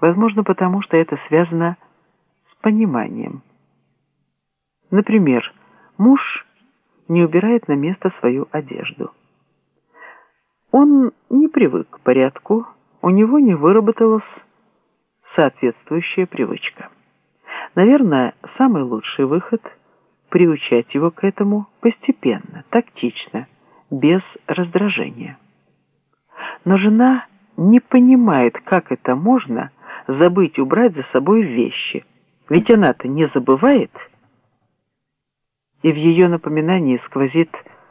Возможно, потому что это связано с пониманием. Например, муж не убирает на место свою одежду. Он не привык к порядку, у него не выработалась соответствующая привычка. Наверное, самый лучший выход – приучать его к этому постепенно, тактично, без раздражения. Но жена не понимает, как это можно забыть убрать за собой вещи, ведь она-то не забывает. И в ее напоминании сквозит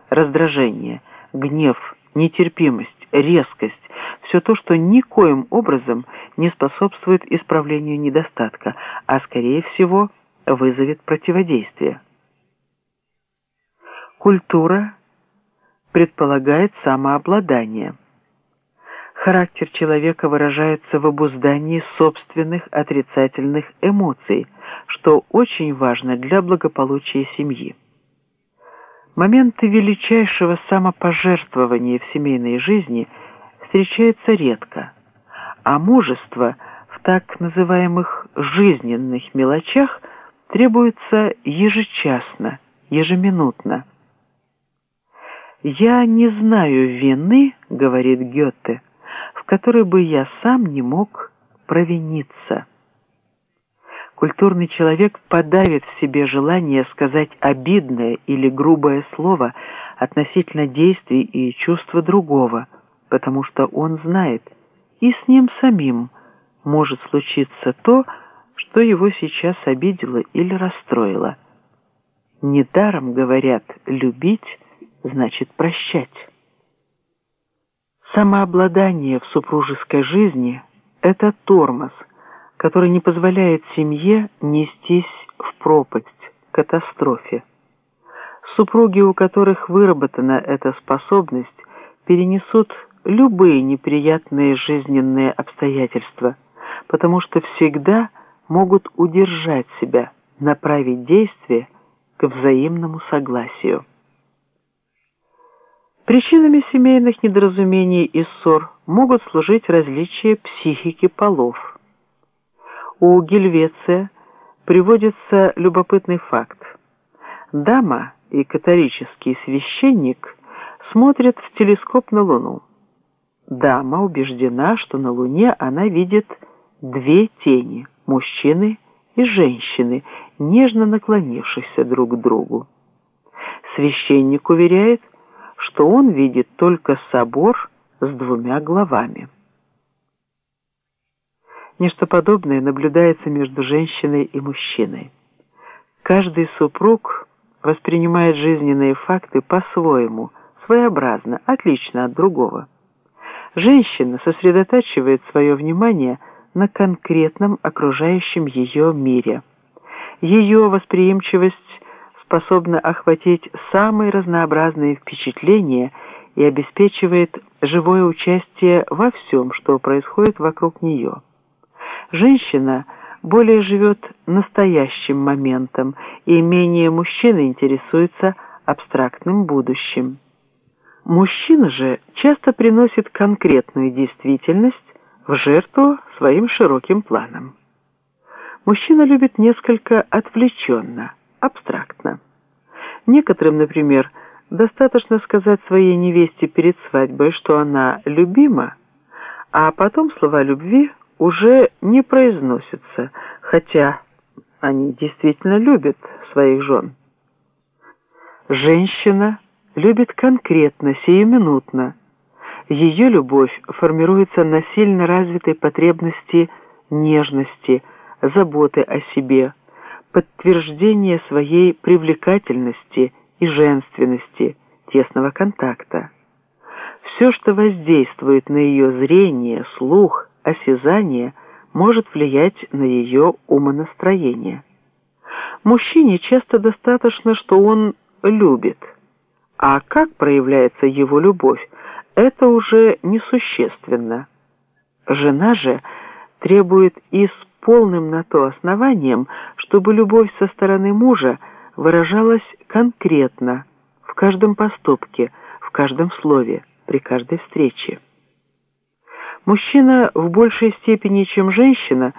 раздражение, гнев, нетерпимость, резкость, все то, что никоим образом не способствует исправлению недостатка, а скорее всего вызовет противодействие. Культура предполагает самообладание. Характер человека выражается в обуздании собственных отрицательных эмоций, что очень важно для благополучия семьи. Моменты величайшего самопожертвования в семейной жизни – встречается редко, а мужество в так называемых жизненных мелочах требуется ежечасно, ежеминутно. «Я не знаю вины, — говорит Гёте, — в которой бы я сам не мог провиниться». Культурный человек подавит в себе желание сказать обидное или грубое слово относительно действий и чувства другого – потому что он знает, и с ним самим может случиться то, что его сейчас обидело или расстроило. Недаром говорят «любить» значит «прощать». Самообладание в супружеской жизни – это тормоз, который не позволяет семье нестись в пропасть, катастрофе. Супруги, у которых выработана эта способность, перенесут любые неприятные жизненные обстоятельства, потому что всегда могут удержать себя, направить действие к взаимному согласию. Причинами семейных недоразумений и ссор могут служить различия психики полов. У Гельвеция приводится любопытный факт. Дама и католический священник смотрят в телескоп на Луну. Дама убеждена, что на Луне она видит две тени – мужчины и женщины, нежно наклонившихся друг к другу. Священник уверяет, что он видит только собор с двумя главами. Нечто подобное наблюдается между женщиной и мужчиной. Каждый супруг воспринимает жизненные факты по-своему, своеобразно, отлично от другого. Женщина сосредотачивает свое внимание на конкретном окружающем ее мире. Ее восприимчивость способна охватить самые разнообразные впечатления и обеспечивает живое участие во всем, что происходит вокруг нее. Женщина более живет настоящим моментом и менее мужчины интересуется абстрактным будущим. Мужчина же часто приносит конкретную действительность в жертву своим широким планам. Мужчина любит несколько отвлеченно, абстрактно. Некоторым, например, достаточно сказать своей невесте перед свадьбой, что она любима, а потом слова любви уже не произносятся, хотя они действительно любят своих жен. Женщина – любит конкретно, сиюминутно. Ее любовь формируется на сильно развитой потребности нежности, заботы о себе, подтверждения своей привлекательности и женственности, тесного контакта. Все, что воздействует на ее зрение, слух, осязание, может влиять на ее умонастроение. Мужчине часто достаточно, что он любит – а как проявляется его любовь, это уже несущественно. Жена же требует и с полным на то основанием, чтобы любовь со стороны мужа выражалась конкретно, в каждом поступке, в каждом слове, при каждой встрече. Мужчина в большей степени, чем женщина,